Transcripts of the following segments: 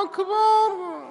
الله أكبر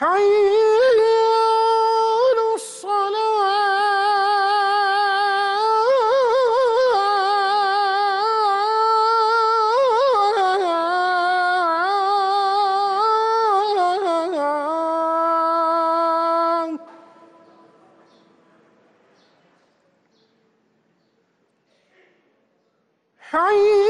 حي على الصلاة. حي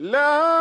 لا